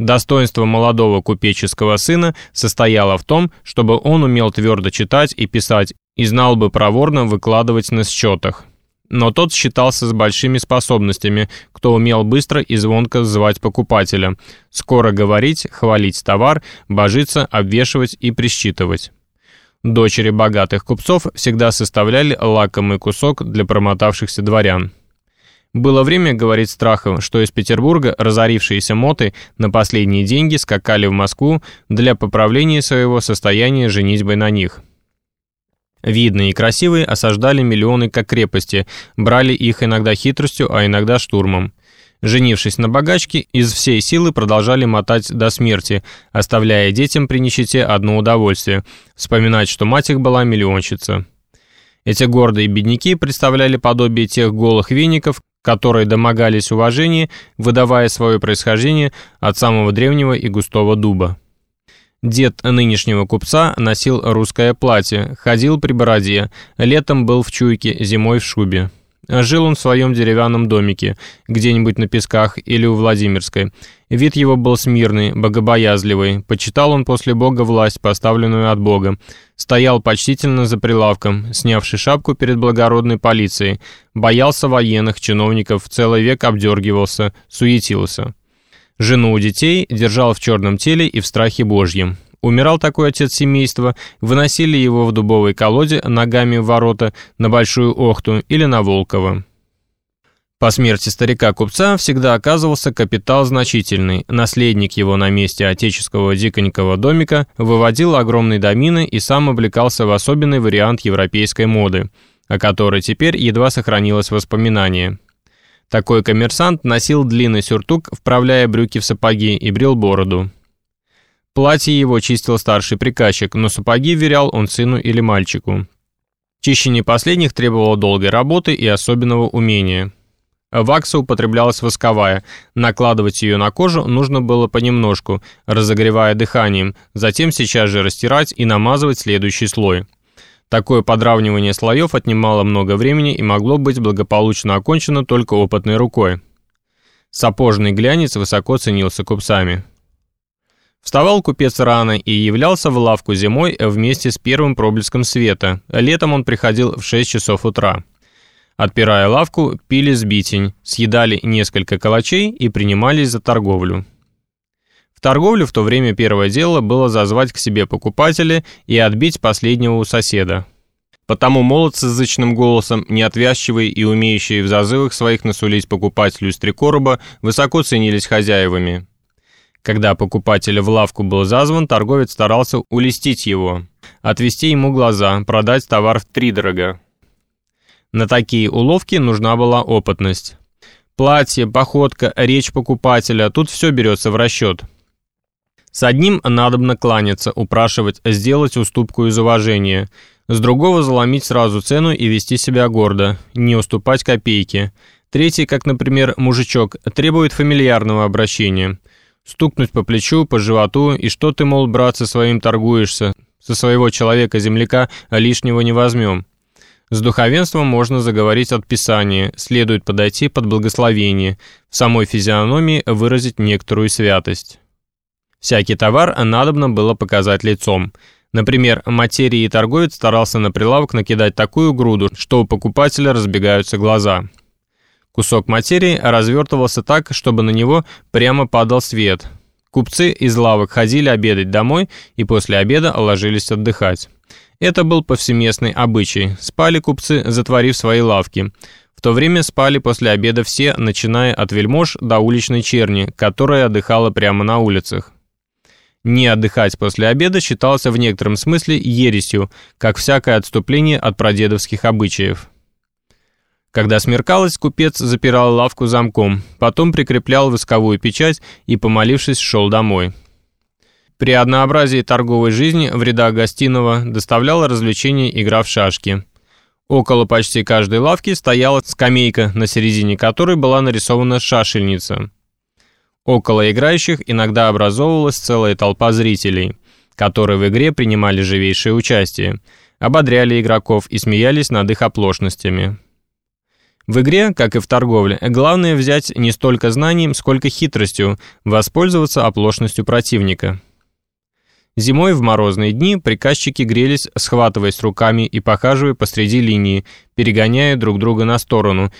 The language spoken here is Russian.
Достоинство молодого купеческого сына состояло в том, чтобы он умел твердо читать и писать и знал бы проворно выкладывать на счетах. Но тот считался с большими способностями, кто умел быстро и звонко звать покупателя, скоро говорить, хвалить товар, божиться, обвешивать и присчитывать. Дочери богатых купцов всегда составляли лакомый кусок для промотавшихся дворян. Было время, говорит Страхов, что из Петербурга разорившиеся моты на последние деньги скакали в Москву для поправления своего состояния женитьбой на них. Видные и красивые осаждали миллионы как крепости, брали их иногда хитростью, а иногда штурмом. Женившись на богачке, из всей силы продолжали мотать до смерти, оставляя детям при нищете одно удовольствие – вспоминать, что мать их была миллионщица. Эти гордые бедняки представляли подобие тех голых веников, которые домогались уважения, выдавая свое происхождение от самого древнего и густого дуба. Дед нынешнего купца носил русское платье, ходил при бороде, летом был в чуйке, зимой в шубе. Жил он в своем деревянном домике, где-нибудь на Песках или у Владимирской. Вид его был смирный, богобоязливый. Почитал он после Бога власть, поставленную от Бога. Стоял почтительно за прилавком, снявший шапку перед благородной полицией. Боялся военных, чиновников, целый век обдергивался, суетился. Жену у детей держал в черном теле и в страхе Божьем. Умирал такой отец семейства, выносили его в дубовой колоде ногами в ворота на Большую Охту или на Волково. По смерти старика-купца всегда оказывался капитал значительный. Наследник его на месте отеческого диконького домика выводил огромные домины и сам облекался в особенный вариант европейской моды, о которой теперь едва сохранилось воспоминание. Такой коммерсант носил длинный сюртук, вправляя брюки в сапоги и брил бороду. Платье его чистил старший приказчик, но сапоги верял он сыну или мальчику. Чищение последних требовало долгой работы и особенного умения. Вакса употреблялась восковая. Накладывать ее на кожу нужно было понемножку, разогревая дыханием, затем сейчас же растирать и намазывать следующий слой. Такое подравнивание слоев отнимало много времени и могло быть благополучно окончено только опытной рукой. Сапожный глянец высоко ценился купцами. Вставал купец рано и являлся в лавку зимой вместе с первым проблеском света. Летом он приходил в 6 часов утра. Отпирая лавку, пили сбитень, съедали несколько калачей и принимались за торговлю. В торговлю в то время первое дело было зазвать к себе покупателя и отбить последнего у соседа. Потому молодцы с зычным голосом, неотвязчивые и умеющие в зазывах своих насулить покупателю из три короба, высоко ценились хозяевами. Когда покупатель в лавку был зазван, торговец старался улестить его, отвести ему глаза, продать товар в втридорога. На такие уловки нужна была опытность. Платье, походка, речь покупателя, тут все берется в расчет. С одним надобно кланяться, упрашивать, сделать уступку из уважения. С другого заломить сразу цену и вести себя гордо, не уступать копейки. Третий, как, например, мужичок, требует фамильярного обращения – стукнуть по плечу, по животу, и что ты, мол, брат, со своим торгуешься, со своего человека-земляка лишнего не возьмем. С духовенством можно заговорить от Писания, следует подойти под благословение, в самой физиономии выразить некоторую святость. Всякий товар надобно было показать лицом. Например, материи торговец старался на прилавок накидать такую груду, что у покупателя разбегаются глаза – Кусок материи развертывался так, чтобы на него прямо падал свет. Купцы из лавок ходили обедать домой и после обеда ложились отдыхать. Это был повсеместный обычай. Спали купцы, затворив свои лавки. В то время спали после обеда все, начиная от вельмож до уличной черни, которая отдыхала прямо на улицах. Не отдыхать после обеда считался в некотором смысле ересью, как всякое отступление от прадедовских обычаев. Когда смеркалось, купец запирал лавку замком, потом прикреплял восковую печать и, помолившись, шел домой. При однообразии торговой жизни в рядах гостиного доставляла развлечение игра в шашки. Около почти каждой лавки стояла скамейка, на середине которой была нарисована шашельница. Около играющих иногда образовывалась целая толпа зрителей, которые в игре принимали живейшее участие, ободряли игроков и смеялись над их оплошностями. В игре, как и в торговле, главное взять не столько знанием, сколько хитростью, воспользоваться оплошностью противника. Зимой в морозные дни приказчики грелись, схватываясь руками и похаживая посреди линии, перегоняя друг друга на сторону,